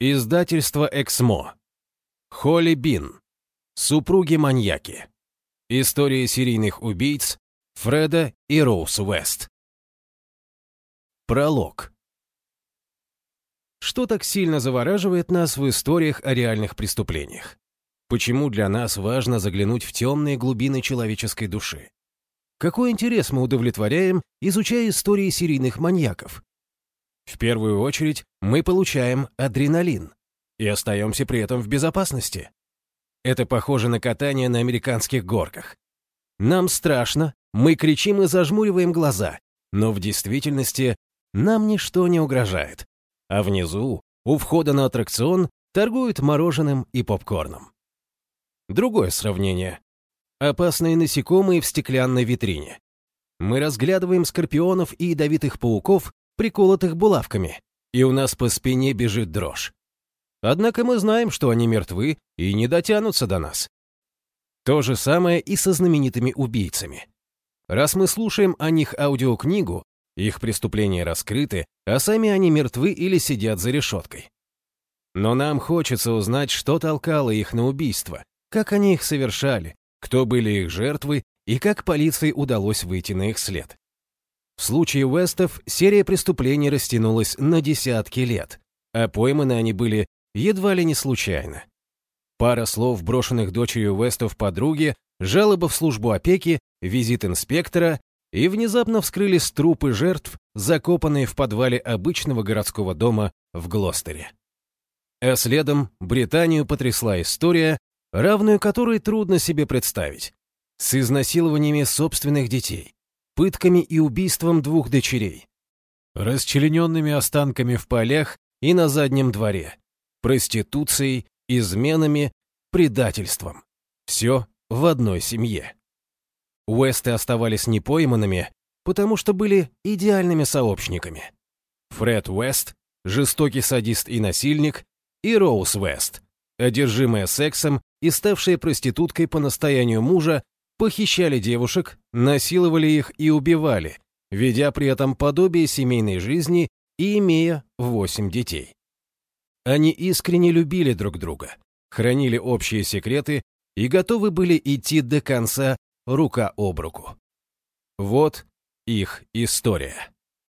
Издательство «Эксмо». Холли Бин. Супруги-маньяки. История серийных убийц Фреда и Роуз Уэст. Пролог. Что так сильно завораживает нас в историях о реальных преступлениях? Почему для нас важно заглянуть в темные глубины человеческой души? Какой интерес мы удовлетворяем, изучая истории серийных маньяков? В первую очередь мы получаем адреналин и остаемся при этом в безопасности. Это похоже на катание на американских горках. Нам страшно, мы кричим и зажмуриваем глаза, но в действительности нам ничто не угрожает. А внизу, у входа на аттракцион, торгуют мороженым и попкорном. Другое сравнение. Опасные насекомые в стеклянной витрине. Мы разглядываем скорпионов и ядовитых пауков, приколотых булавками, и у нас по спине бежит дрожь. Однако мы знаем, что они мертвы и не дотянутся до нас. То же самое и со знаменитыми убийцами. Раз мы слушаем о них аудиокнигу, их преступления раскрыты, а сами они мертвы или сидят за решеткой. Но нам хочется узнать, что толкало их на убийство, как они их совершали, кто были их жертвы и как полиции удалось выйти на их след. В случае Уэстов серия преступлений растянулась на десятки лет, а пойманы они были едва ли не случайно. Пара слов, брошенных дочерью Уэстов подруге, жалоба в службу опеки, визит инспектора, и внезапно вскрылись трупы жертв, закопанные в подвале обычного городского дома в Глостере. А следом Британию потрясла история, равную которой трудно себе представить, с изнасилованиями собственных детей, пытками и убийством двух дочерей, расчлененными останками в полях и на заднем дворе, проституцией, изменами, предательством. Все в одной семье. Уэсты оставались непойманными, потому что были идеальными сообщниками. Фред Уэст, жестокий садист и насильник, и Роуз Уэст, одержимая сексом и ставшая проституткой по настоянию мужа, похищали девушек, насиловали их и убивали, ведя при этом подобие семейной жизни и имея восемь детей. Они искренне любили друг друга, хранили общие секреты и готовы были идти до конца рука об руку. Вот их история.